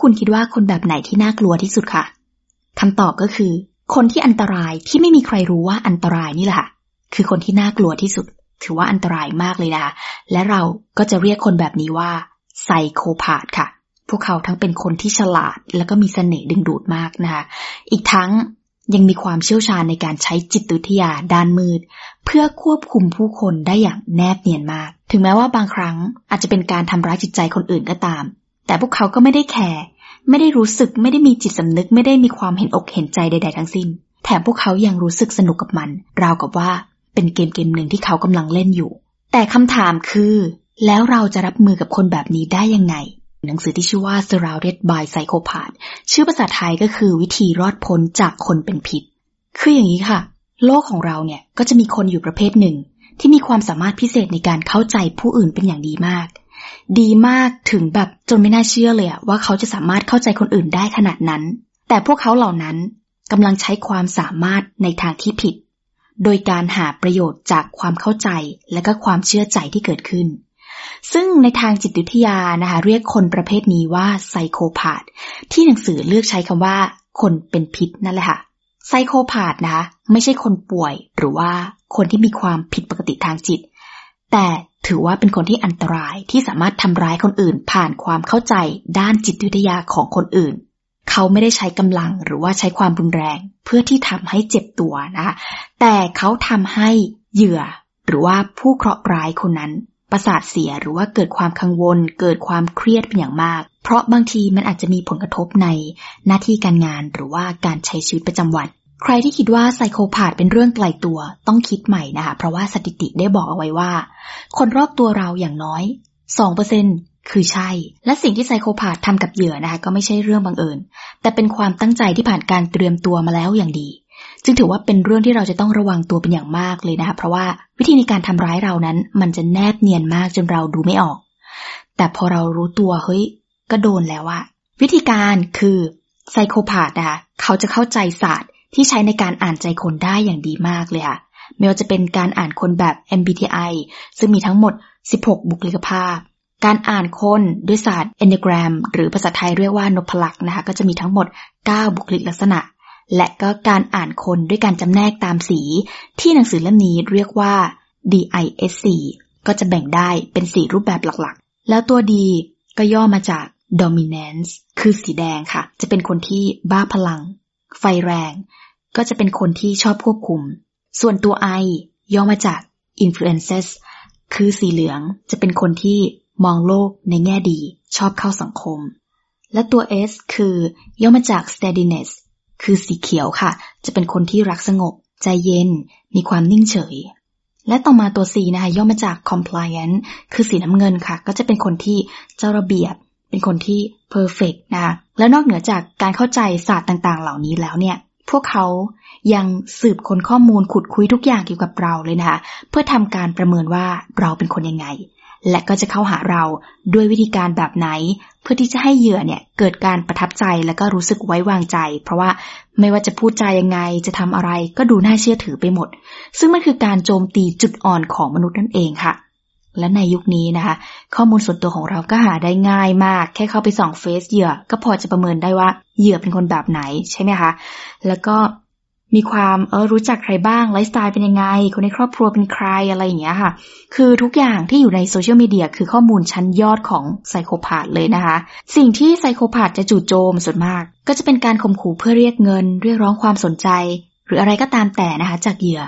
คุณคิดว่าคนแบบไหนที่น่ากลัวที่สุดคะคำตอบก็คือ คนที่อันตรายที่ไม่มีใครรู้ว่าอันตรายนี่แหละค่ะคือคนที่น่ากลัวที่สุด ถือว่าอันตรายมากเลยนะคะและเราก็จะเรียกคนแบบนี้ว่าไซโคพาธค่ะ พวกเขาทั้งเป็นคนที่ฉลาด แล้วก็มีเสน่ห์ดึงดูดมากนะคะอีกทั้งยังมีความเชี่ยวชาญในการใช้จิตวิทยาด้านมืด เพื่อควบคุมผู้คนได้อย่างแนบเนียนมาก ถึงแม้ว่าบางครั้งอาจจะเป็นการทำร้ายจิตใจคนอื่นก็ตาม แต่พวกเขาก็ไม่ได้แคร์ไม่ได้รู้สึกไม่ได้มีจิตสำนึกไม่ได้มีความเห็นอกเห็นใจใด ๆ ทั้งสิ้น แถมพวกเขายังรู้สึกสนุกกับมัน ราวกับว่าเป็นเกมเกมหนึ่งที่เขากำลังเล่นอยู่ แต่คำถามคือ แล้วเราจะรับมือกับคนแบบนี้ได้ยังไง หนังสือที่ชื่อว่า Surrounded by Psychopath ชื่อภาษาไทยก็คือวิธีรอดพ้นจากคนเป็นพิษ คืออย่างนี้ค่ะ โลกของเราเนี่ยก็จะมีคนอยู่ประเภทหนึ่ง ที่มีความสามารถพิเศษในการเข้าใจผู้อื่นเป็นอย่างดีมาก ดีมากถึงแบบจนไม่น่าเชื่อเลยว่าเขาจะสามารถเข้าใจคนอื่นได้ขนาดนั้น แต่พวกเขาเหล่านั้นกำลังใช้ความสามารถในทางที่ผิด โดยการหาประโยชน์จากความเข้าใจและก็ความเชื่อใจที่เกิดขึ้น ซึ่งในทางจิตวิทยานะคะเรียกคนประเภทนี้ว่าไซโคพาธที่หนังสือเลือกใช้คำว่า คนเป็นพิษนั่นแหละค่ะไซโคพาธนะคะไม่ใช่คนป่วยหรือว่าคนที่มีความผิดปกติทางจิต แต่ ถือว่าเป็นคนที่อันตรายที่สามารถทำร้ายคนอื่น ผ่านความเข้าใจด้านจิตวิทยาของคนอื่น เขาไม่ได้ใช้กำลังหรือว่าใช้ความรุนแรง เพื่อที่ทำให้เจ็บตัวนะคะแต่เขาทำให้เหยื่อ หรือว่าผู้เคราะห์ร้ายคนนั้น ประสาทเสียหรือว่าเกิดความกังวล เกิดความเครียดเป็นอย่างมาก เพราะบางทีมันอาจจะมีผลกระทบในหน้าที่การงานหรือว่าการใช้ชีวิตประจำวัน ใครที่คิดว่าไซโคพาธเป็นเรื่องไกลตัวต้องคิดใหม่นะคะ เพราะว่าสถิติได้บอกเอาไว้ว่า คนรอบตัวเราอย่างน้อย 2%คือใช่ และสิ่งที่ไซโคพาธทำกับเหยื่อนะคะก็ไม่ใช่เรื่องบังเอิญ แต่เป็นความตั้งใจที่ผ่านการเตรียมตัวมาแล้วอย่างดี จึงถือว่าเป็นเรื่องที่เราจะต้องระวังตัวเป็นอย่างมากเลยนะคะ เพราะว่าวิธีในการทำร้ายเรานั้น มันจะแนบเนียนมากจนเราดูไม่ออก แต่พอเรารู้ตัวเฮ้ยก็โดนแล้วอะวิธีการคือไซโคพาธนะคะเขาจะเข้าใจศาสตร์ ที่ใช้ในการอ่านใจคนได้อย่างดีมากเลยค่ะไม่ว่าจะเป็นการอ่านคนแบบ MBTI ซึ่งมีทั้งหมด 16 บุคลิกภาพ การอ่านคนด้วยศาสตร์ Enneagram หรือภาษาไทยเรียกว่านพลักษ์นะคะ ก็จะมีทั้งหมด 9 บุคลิกลักษณะ และก็การอ่านคนด้วยการจำแนกตามสี ที่หนังสือเล่มนี้เรียกว่า DISC ก็จะแบ่งได้เป็นสีรูปแบบหลักๆ แล้วตัว D ก็ย่อมาจาก Dominance คือสีแดงค่ะ จะเป็นคนที่บ้าพลัง ไฟแรง ก็จะเป็นคนที่ชอบควบคุม ส่วนตัว I ย่อมาจาก Influences คือสีเหลืองจะเป็นคนที่มองโลกในแง่ดี ชอบเข้าสังคม และตัว S คือย่อมาจาก steadiness คือสีเขียวค่ะ จะเป็นคนที่รักสงบ ใจเย็น มีความนิ่งเฉย และต่อมาตัว C นะคะย่อมาจาก compliant คือสีน้ำเงินค่ะ ก็จะเป็นคนที่เจ้าระเบียบ เป็นคนที่ perfect นะคะและนอกเหนือจากการเข้าใจศาสตร์ต่างๆ เหล่านี้แล้วเนี่ย พวกเขายังสืบค้นข้อมูลขุดคุยทุกอย่างเกี่ยวกับเราเลยนะคะเพื่อทำการประเมินว่าเราเป็นคนยังไง และก็จะเข้าหาเราด้วยวิธีการแบบไหน เพื่อที่จะให้เหยื่อเนี่ยเกิดการประทับใจและก็รู้สึกไว้วางใจ เพราะว่าไม่ว่าจะพูดใจยังไงจะทำอะไรก็ดูน่าเชื่อถือไปหมด ซึ่งมันคือการโจมตีจุดอ่อนของมนุษย์นั่นเองค่ะ และในยุคนี้นะคะ ข้อมูลส่วนตัวของเราก็หาได้ง่ายมาก แค่เข้าไปส่องเฟซเหยื่อ ก็พอจะประเมินได้ว่าเหยื่อเป็นคนแบบไหนใช่ไหมคะ แล้วก็มีความเออรู้จักใครบ้างไลฟ์สไตล์เป็นยังไง คนในครอบครัวเป็นใครอะไรอย่างเงี้ยค่ะ คือทุกอย่างที่อยู่ในโซเชียลมีเดียคือข้อมูลชั้นยอดของไซโคพาธเลยนะคะ สิ่งที่ไซโคพาธจะจู่โจมส่วนมาก ก็จะเป็นการข่มขู่เพื่อเรียกเงิน เรียกร้องความสนใจ หรืออะไรก็ตามแต่นะคะ จากเหยื่อ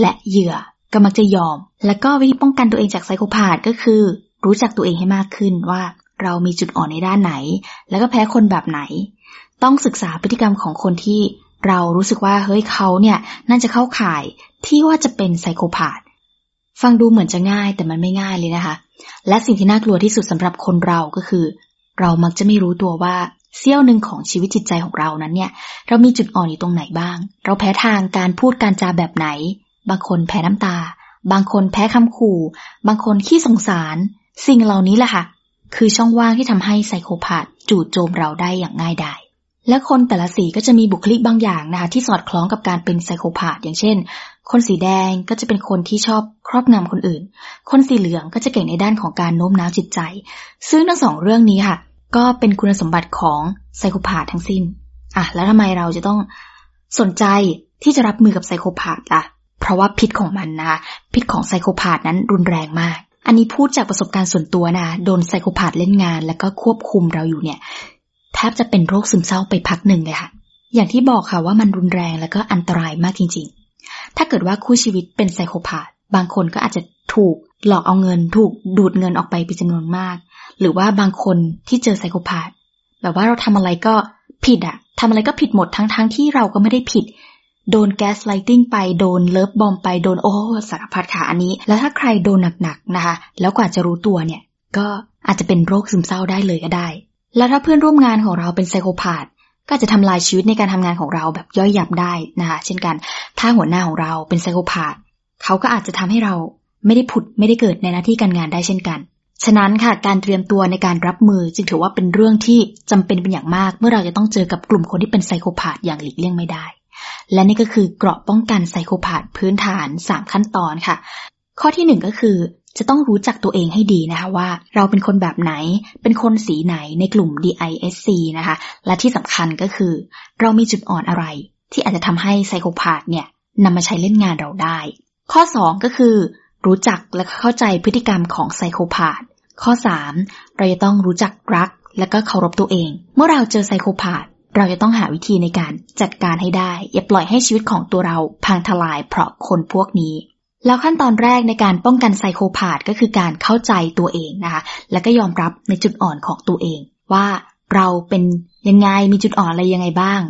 และเหยื่อ ก็มักจะยอม แล้วก็วิธีป้องกันตัวเองจากไซโคพาธก็คือ รู้จักตัวเองให้มากขึ้นว่าเรามีจุดอ่อนในด้านไหน แล้วก็แพ้คนแบบไหน ต้องศึกษาพฤติกรรมของคนที่เรารู้สึกว่าเฮ้ยเขาเนี่ยน่าจะเข้าข่ายที่ว่าจะเป็นไซโคพาธฟังดูเหมือนจะง่ายแต่มันไม่ง่ายเลยนะคะ และสิ่งที่น่ากลัวที่สุดสำหรับคนเราก็คือ เรามักจะไม่รู้ตัวว่าเสี้ยวหนึ่งของชีวิตจิตใจของเรานั้นเนี่ย เรามีจุดอ่อนอยู่ตรงไหนบ้าง เราแพ้ทางการพูดการจาแบบไหน บางคนแพ้น้ำตา บางคนแพ้คำขู่ บางคนขี้สงสาร สิ่งเหล่านี้แหละค่ะ คือช่องว่างที่ทำให้ไซโคพาธจู่โจมเราได้อย่างง่ายดายและคนแต่ละสีก็จะมีบุคลิกบางอย่างนะคะที่สอดคล้องกับการเป็นไซโคพาธอย่างเช่น คนสีแดงก็จะเป็นคนที่ชอบครอบงำคนอื่น คนสีเหลืองก็จะเก่งในด้านของการโน้มน้าวจิตใจ ซึ่งทั้งสองเรื่องนี้ค่ะ ก็เป็นคุณสมบัติของไซโคพาธทั้งสิ้นอะแล้วทำไมเราจะต้องสนใจที่จะรับมือกับไซโคพาธล่ะ เพราะว่าพิษของมันนะคะพิษของไซโคพาธนั้นรุนแรงมาก อันนี้พูดจากประสบการณ์ส่วนตัวนะโดนไซโคพาธเล่นงาน แล้วก็ควบคุมเราอยู่เนี่ยแทบจะเป็นโรคซึมเศร้าไปพักหนึ่งเลยค่ะ อย่างที่บอกค่ะว่ามันรุนแรงแล้วก็อันตรายมากจริง ๆ ถ้าเกิดว่าคู่ชีวิตเป็นไซโคพาธบางคนก็อาจจะถูกหลอกเอาเงินถูกดูดเงินออกไปเป็นจำนวนมาก หรือว่าบางคนที่เจอไซโคพาธแบบว่าเราทำอะไรก็ผิดอะทำอะไรก็ผิดหมดทั้งๆทที่เราก็ไม่ได้ผิด โดนแก๊สไลติงไปโดนเลิฟบอมไปโดนโอ้สารพัดค่ะอันนี้ แล้วถ้าใครโดนหนักๆนะคะ แล้วกว่าจะรู้ตัวเนี่ย ก็อาจจะเป็นโรคซึมเศร้าได้เลยก็ได้ แล้วถ้าเพื่อนร่วมงานของเราเป็นไซโคพาธก็จะทำลายชีวิตในการทำงานของเราแบบย่อยยับได้นะคะเช่นกัน ถ้าหัวหน้าของเราเป็นไซโคพาธเขาก็อาจจะทำให้เราไม่ได้ผุดไม่ได้เกิดในหน้าที่การงานได้เช่นกัน ฉะนั้นค่ะการเตรียมตัวในการรับมือจึงถือว่าเป็นเรื่องที่จำเป็นเป็นอย่างมาก เมื่อเราจะต้องเจอกับกลุ่มคนที่เป็นไซโคพาธอย่างหลีกเลี่ยงไม่ได้ และนี่ก็คือเกราะป้องกันไซโคพาธพื้นฐาน 3 ขั้นตอนค่ะ ข้อที่ 1 ก็คือจะต้องรู้จักตัวเองให้ดีนะคะว่า เราเป็นคนแบบไหน เป็นคนสีไหนในกลุ่ม DISC นะคะ และที่สำคัญก็คือ เรามีจุดอ่อนอะไร ที่อาจจะทำให้ไซโคพาธเนี่ยนำมาใช้เล่นงานเราได้ ข้อ 2 ก็คือ รู้จักและเข้าใจพฤติกรรมของไซโคพาธข้อ 3. เราจะต้องรู้จักรักและก็เคารพตัวเอง เมื่อเราเจอไซโคพาธ เราจะต้องหาวิธีในการจัดการให้ได้ อย่าปล่อยให้ชีวิตของตัวเราพังทลายเพราะคนพวกนี้ แล้วขั้นตอนแรกในการป้องกันไซโคพาธก็คือการเข้าใจตัวเองนะคะ และก็ยอมรับในจุดอ่อนของตัวเอง ว่าเราเป็นยังไงมีจุดอ่อนอะไรยังไงบ้าง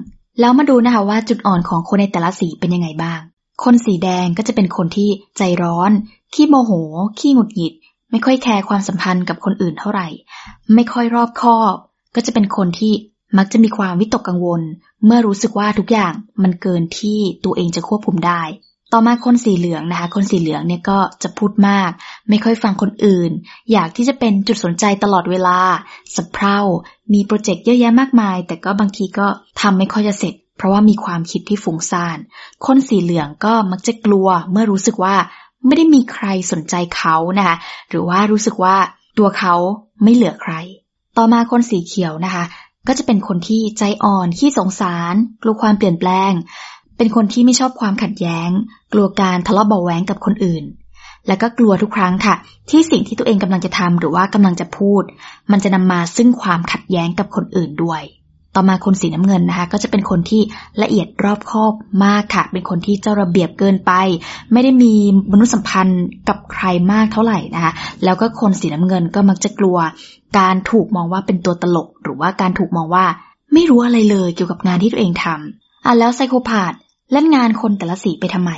แล้วมาดูนะคะว่าจุดอ่อนของคนในแต่ละสีเป็นยังไงบ้าง คนสีแดงก็จะเป็นคนที่ใจร้อน ขี้โมโห ขี้หงุดหงิด ไม่ค่อยแคร์ความสัมพันธ์กับคนอื่นเท่าไหร่ ไม่ค่อยรอบคอบ ก็จะเป็นคนที่ มักจะมีความวิตกกังวล เมื่อรู้สึกว่าทุกอย่างมันเกินที่ตัวเองจะควบคุมได้ ต่อมาคนสีเหลืองนะคะ คนสีเหลืองเนี่ยก็จะพูดมาก ไม่ค่อยฟังคนอื่น อยากที่จะเป็นจุดสนใจตลอดเวลาสะเพร่ามีโปรเจกต์เยอะแยะมากมาย แต่ก็บางทีก็ทำไม่ค่อยจะเสร็จ เพราะว่ามีความคิดที่ฟุ้งซ่าน คนสีเหลืองก็มักจะกลัว เมื่อรู้สึกว่าไม่ได้มีใครสนใจเขานะคะหรือว่ารู้สึกว่าตัวเขาไม่เหลือใคร ต่อมาคนสีเขียวนะคะ ก็จะเป็นคนที่ใจอ่อนขี้สงสาร กลัวความเปลี่ยนแปลง เป็นคนที่ไม่ชอบความขัดแย้ง กลัวการทะเลาะเบาแหวงกับคนอื่น และก็กลัวทุกครั้งค่ะ ที่สิ่งที่ตัวเองกำลังจะทำหรือว่ากำลังจะพูด มันจะนำมาซึ่งความขัดแย้งกับคนอื่นด้วย ต่อมาคนสีน้ำเงินนะคะ ก็จะเป็นคนที่ละเอียดรอบคอบมากค่ะ เป็นคนที่เจ้าระเบียบเกินไป ไม่ได้มีมนุษยสัมพันธ์กับใครมากเท่าไหร่นะคะ แล้วก็คนสีน้ำเงินก็มักจะกลัว การถูกมองว่าเป็นตัวตลก หรือว่าการถูกมองว่าไม่รู้อะไรเลยเกี่ยวกับงานที่ตัวเองทำอะแล้วไซโคพาธเล่นงานคนแต่ละสีไปทำไม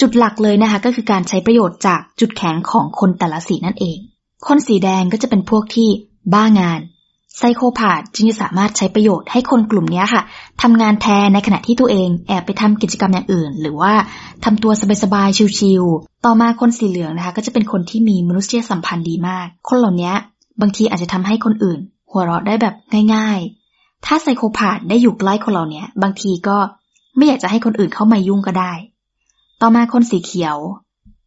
จุดหลักเลยนะคะก็คือการใช้ประโยชน์จากจุดแข็งของคนแต่ละสีนั่นเอง คนสีแดงก็จะเป็นพวกที่บ้างาน ไซโคพาธจึงจะสามารถใช้ประโยชน์ให้คนกลุ่มนี้ค่ะทำงานแทนในขณะที่ตัวเองแอบไปทำกิจกรรมอย่างอื่น หรือว่าทำตัวสบายๆชิวๆต่อมาคนสีเหลืองนะคะ ก็จะเป็นคนที่มีมนุษยสัมพันธ์ดีมาก คนเหล่านี้บางทีอาจจะทำให้คนอื่น หัวเราะได้แบบง่าย ๆ ถ้าไซโคพาธได้อยู่ใกล้คนเหล่านี้บางทีก็ไม่อยากจะให้คนอื่นเข้ามายุ่งก็ได้ ต่อมาคนสีเขียว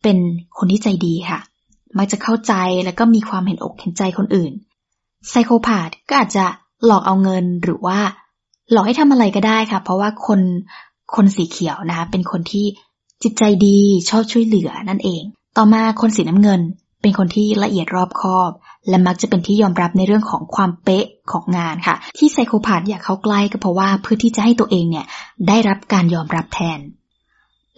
เป็นคนที่ใจดีค่ะ มักจะเข้าใจแล้วก็มีความเห็นอกเห็นใจคนอื่น ไซโคพาธก็อาจจะหลอกเอาเงินหรือว่า หลอกให้ทำอะไรก็ได้ค่ะ เพราะว่าคนคนสีเขียวนะคะเป็นคนที่จิตใจดีชอบช่วยเหลือนั่นเอง ต่อมาคนสีน้ำเงิน เป็นคนที่ละเอียดรอบคอบ และมักจะเป็นที่ยอมรับในเรื่องของความเป๊ะของงานค่ะ ที่ไซโคพาธอยากเข้าใกล้ก็เพราะว่าเพื่อที่จะให้ตัวเองเนี่ยได้รับการยอมรับแทน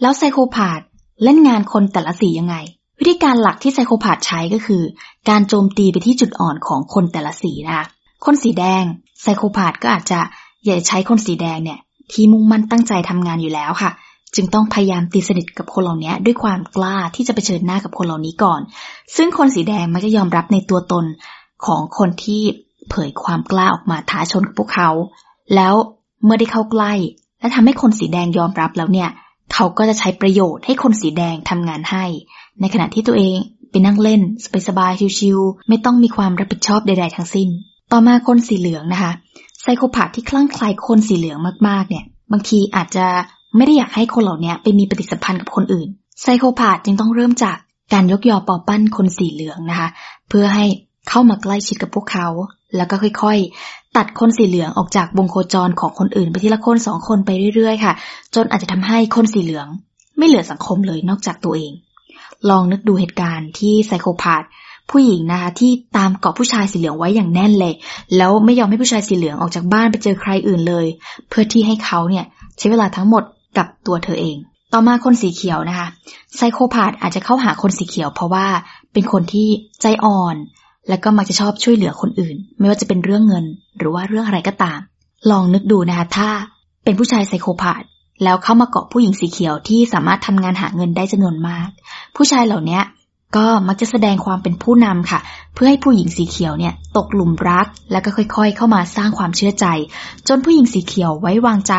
แล้วไซโคพาธเล่นงานคนแต่ละสียังไง วิธีการหลักที่ไซโคพาธใช้ก็คือ การโจมตีไปที่จุดอ่อนของคนแต่ละสีนะคะคนสีแดงไซโคพาธก็อาจจะอยากใช้คนสีแดงเนี่ย ที่มุ่งมั่นตั้งใจทำงานอยู่แล้วค่ะ จึงต้องพยายามตีสนิทกับคนเหล่านี้ด้วยความกล้าที่จะไปเชิญหน้ากับคนเหล่านี้ก่อน ซึ่งคนสีแดงมักจะยอมรับในตัวตนของคนที่เผยความกล้าออกมาท้าชนกับพวกเขา แล้วเมื่อได้เข้าใกล้ และทำให้คนสีแดงยอมรับแล้วเนี่ย เขาก็จะใช้ประโยชน์ให้คนสีแดงทำงานให้ ในขณะที่ตัวเองไปนั่งเล่นสบายๆชิวๆไม่ต้องมีความรับผิดชอบใด ๆ ทั้งสิ้น ต่อมาคนสีเหลืองนะคะไซโคพาธที่คลั่งไคล้คนสีเหลืองมากๆเนี่ย บางทีอาจจะไม่ได้อยากให้คนเหล่านี้ไปมีปฏิสัมพันธ์กับคนอื่นไซโคพาธจึงต้องเริ่มจากการยกยอปอปั้นคนสีเหลืองนะคะ เพื่อให้เข้ามาใกล้ชิดกับพวกเขา แล้วก็ค่อยๆ ตัดคนสีเหลืองออกจากวงโคจรของคนอื่นไปทีละคนสองคนไปเรื่อยๆ ค่ะ จนอาจจะทำให้คนสีเหลือง ไม่เหลือสังคมเลยนอกจากตัวเอง ลองนึกดูเหตุการณ์ที่ไซโคพาธผู้หญิงนะคะที่ตามเกาะผู้ชายสีเหลืองไว้อย่างแน่นเลย แล้วไม่ยอมให้ผู้ชายสีเหลืองออกจากบ้านไปเจอใครอื่นเลย เพื่อที่ให้เขาเนี่ยใช้เวลาทั้งหมดกับตัวเธอเอง ต่อมาคนสีเขียวนะคะไซโคพาธอาจจะเข้าหาคนสีเขียวเพราะว่าเป็นคนที่ใจอ่อน แล้วก็มักจะชอบช่วยเหลือคนอื่น ไม่ว่าจะเป็นเรื่องเงิน หรือว่าเรื่องอะไรก็ตาม ลองนึกดูนะคะถ้าเป็นผู้ชายไซโคพาธแล้วเข้ามาเกาะผู้หญิงสีเขียวที่สามารถทำงานหาเงินได้จำนวนมาก ผู้ชายเหล่านี้ก็มักจะแสดงความเป็นผู้นำค่ะ เพื่อให้ผู้หญิงสีเขียวเนี่ยตกหลุมรัก แล้วก็ค่อยๆ เข้ามาสร้างความเชื่อใจ จนผู้หญิงสีเขียวไว้วางใจ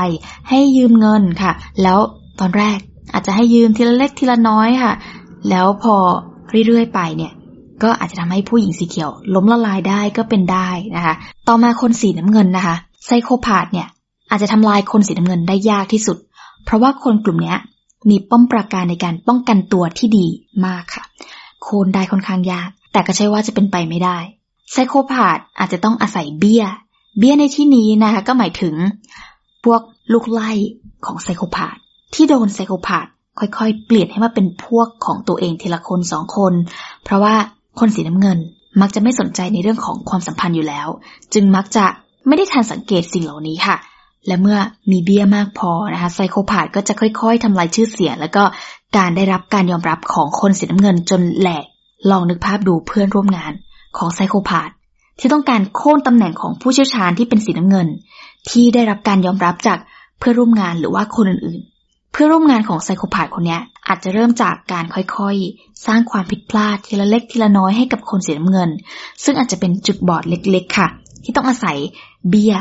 ให้ยืมเงินค่ะ แล้วตอนแรกอาจจะให้ยืมทีละเล็กทีละน้อยค่ะ แล้วพอเรื่อยๆไปเนี่ย ก็อาจจะทำให้ผู้หญิงสีเขียว ล้มละลายได้ก็เป็นได้นะคะ ต่อมาคนสีน้ำเงินนะคะ ไซโคพาธเนี่ยอาจจะทำลายคนสีน้ำเงินได้ยากที่สุด เพราะว่าคนกลุ่มนี้มีป้อมปราการในการป้องกันตัวที่ดีมากค่ะ โคนได้ค่อนข้างยาก แต่ก็ใช่ว่าจะเป็นไปไม่ได้ ไซโคพาธอาจจะต้องอาศัยเบี้ย เบี้ยในที่นี้นะคะ ก็หมายถึง พวกลูกไล่ของไซโคพาธที่โดนไซโคพาธค่อยๆ เปลี่ยนให้มาเป็นพวกของตัวเองทีละคนสองคน เพราะว่า คนสีน้ำเงินมักจะไม่สนใจในเรื่องของความสัมพันธ์อยู่แล้ว จึงมักจะไม่ได้ทันสังเกตสิ่งเหล่านี้ค่ะ และเมื่อมีเบี้ยมากพอนะคะไซโคพาธก็จะค่อยๆทำลายชื่อเสียง แล้วก็การได้รับการยอมรับของคนสีน้ำเงินจนแหลกลองนึกภาพดูเพื่อนร่วมงานของไซโคพาธที่ต้องการโค่นตำแหน่งของผู้เชี่ยวชาญที่เป็นสีน้ำเงิน ที่ได้รับการยอมรับจากเพื่อนร่วมงานหรือว่าคนอื่น เพื่อร่วมงานของไซโคพาธคนนี้อาจจะเริ่มจากการค่อยๆ สร้างความผิดพลาดทีละเล็กทีละน้อยให้กับคนสีน้ำเงิน ซึ่งอาจจะเป็นจุดบอดเล็กๆ ค่ะ ที่ต้องอาศัยเบีย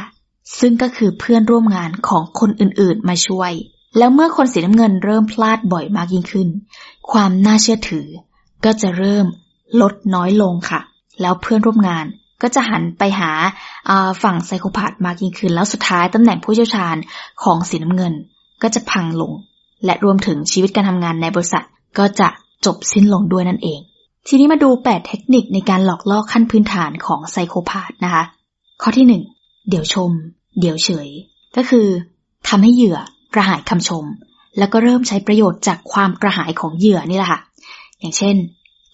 ซึ่งก็คือเพื่อนร่วมงานของคนอื่นๆ มาช่วย แล้วเมื่อคนสีน้ำเงินเริ่มพลาดบ่อยมากยิ่งขึ้น ความน่าเชื่อถือ ก็จะเริ่มลดน้อยลงค่ะ แล้วเพื่อนร่วมงานก็จะหันไปหาฝั่งไซโคพาธมากยิ่งขึ้น แล้วสุดท้ายตำแหน่งผู้เชี่ยวชาญของสีน้ำเงิน ก็จะพังลง และรวมถึงชีวิตการทำงานในบริษัทก็จะจบสิ้นลงด้วยนั่นเอง ทีนี้มาดู 8 เทคนิคในการหลอกล่อขั้นพื้นฐานของไซโคพาธนะคะ ข้อที่ 1 เดี๋ยวชม เดี๋ยวเฉย ก็คือทำให้เหยื่อกระหายคำชม แล้วก็เริ่มใช้ประโยชน์จากความกระหายของเหยื่อนี่แหละค่ะ อย่างเช่น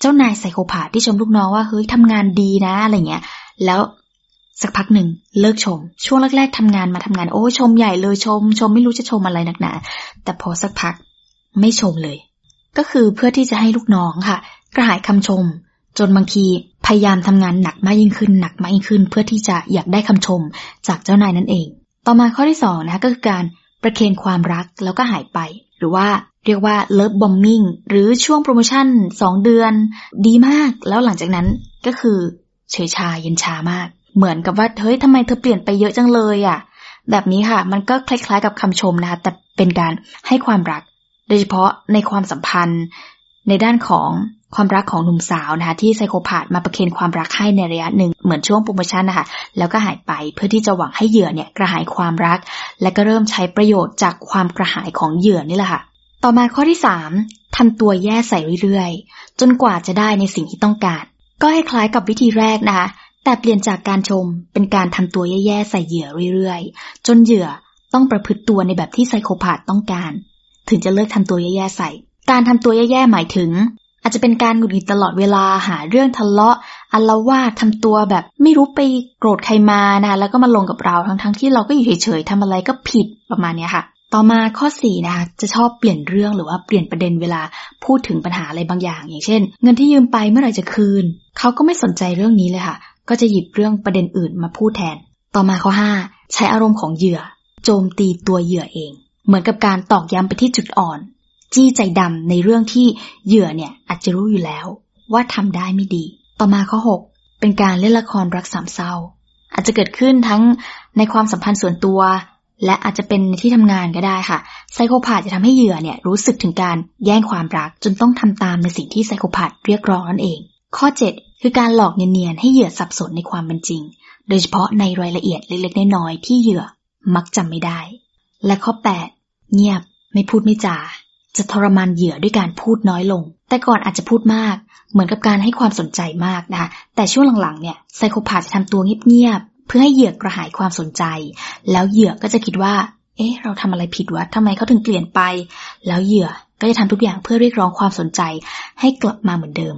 เจ้านายไซโคพาที่ชมลูกน้องว่าเฮ้ยทำงานดีนะอะไรเงี้ย แล้ว สักพักหนึ่งเลิกชม ช่วงแรกๆทำงานมาทำงานโอ้ชมใหญ่เลยชม ชมไม่รู้จะชมอะไรนักหนาแต่พอสักพักไม่ชมเลย ก็คือเพื่อที่จะให้ลูกน้องค่ะ กระหายคำชม จนบางทีพยายามทำงานหนักมากยิ่งขึ้นหนักมากยิ่งขึ้น เพื่อที่จะอยากได้คำชมจากเจ้านายนั่นเอง ต่อมาข้อที่สองนะก็คือการประเคนความรักแล้วก็หายไป หรือว่าเรียกว่าเลิฟบอมมิงหรือช่วงโปรโมชั่นสองเดือน ดีมาก แล้วหลังจากนั้นก็คือเฉยชาเย็นชามาก เหมือนกับว่าเฮ้ยทำไมเธอเปลี่ยนไปเยอะจังเลยอะ่ะ แบบนี้ค่ะ มันก็คล้ายๆกับคำชมนะคะ แต่เป็นการให้ความรัก โดยเฉพาะในความสัมพันธ์ ในด้านของความรักของหนุ่มสาวนะคะ ที่ไซโคพาธมาประเคนความรักให้ในระยะหนึ่งเหมือนช่วงโปรโมชั่นนะคะ แล้วก็หายไปเพื่อที่จะหวังให้เหยื่อเนี่ยกระหายความรัก และก็เริ่มใช้ประโยชน์จากความกระหายของเหยื่อนี่แหละค่ะ ต่อมาข้อที่สามทำตัวแย่ใส่เรื่อยๆ จนกว่าจะได้ในสิ่งที่ต้องการ ก็ให้คล้ายกับวิธีแรกนะคะ แต่เปลี่ยนจากการชมเป็นการทำตัวแย่ๆใส่เหยื่อเรื่อยๆ จนเหยื่อต้องประพฤติตัวในแบบที่ไซโคพาธต้องการ ถึงจะเลิกทำตัวแย่ๆใส่ การทำตัวแย่ๆหมายถึง อาจจะเป็นการหงุดหงิดตลอดเวลาหาเรื่องทะเลาะอัลวาดทำตัวแบบไม่รู้ไปโกรธใครมานะแล้วก็มาลงกับเราทั้งๆทที่เราก็อยู่เฉยๆทำอะไรก็ผิดประมาณนี้ค่ะต่อมาข้อสี่นะคะจะชอบเปลี่ยนเรื่องหรือว่าเปลี่ยนประเด็นเวลาพูดถึงปัญหาอะไรบางอย่าง อย่างเช่น เงินที่ยืมไปเมื่อไหร่จะคืน เขาก็ไม่สนใจเรื่องนี้เลยค่ะ ก็จะหยิบเรื่องประเด็นอื่นมาพูดแทน ต่อมาข้อห้าใช้อารมณ์ของเหยื่อ โจมตีตัวเหยื่อเอง เหมือนกับการตอกย้ำไปที่จุดอ่อน จี้ใจดำในเรื่องที่เหยื่อเนี่ยอาจจะรู้อยู่แล้ว ว่าทำได้ไม่ดี ต่อมาข้อ 6 เป็นการเล่นละครรักสามเศร้า อาจจะเกิดขึ้นทั้งในความสัมพันธ์ส่วนตัว และอาจจะเป็นที่ทำงานก็ได้ค่ะไซโคพาธจะทำให้เหยื่อเนี่ยรู้สึกถึงการแย่งความรักจนต้องทำตามในสิ่งที่ไซโคพาธเรียกร้องนั่นเอง ข้อ 7 คือการหลอกเนียนๆให้เหยื่อสับสนในความเป็นจริง โดยเฉพาะในรายละเอียดเล็กๆน้อยๆที่เหยื่อมักจำไม่ได้ และข้อ 8 เงียบไม่พูดไม่จาจะทรมานเหยื่อด้วยการพูดน้อยลง แต่ก่อนอาจจะพูดมาก เหมือนกับการให้ความสนใจมากนะคะ แต่ช่วงหลังๆ เนี่ย ไซโคพาจะทำตัวเงียบๆ เพื่อให้เหยื่อกระหายความสนใจ แล้วเหยื่อก็จะคิดว่า เอ๊ะ เราทำอะไรผิดวะทำไมเขาถึงเปลี่ยนไป แล้วเหยื่อก็จะทำทุกอย่างเพื่อเรียกร้องความสนใจ ให้กลับมาเหมือนเดิม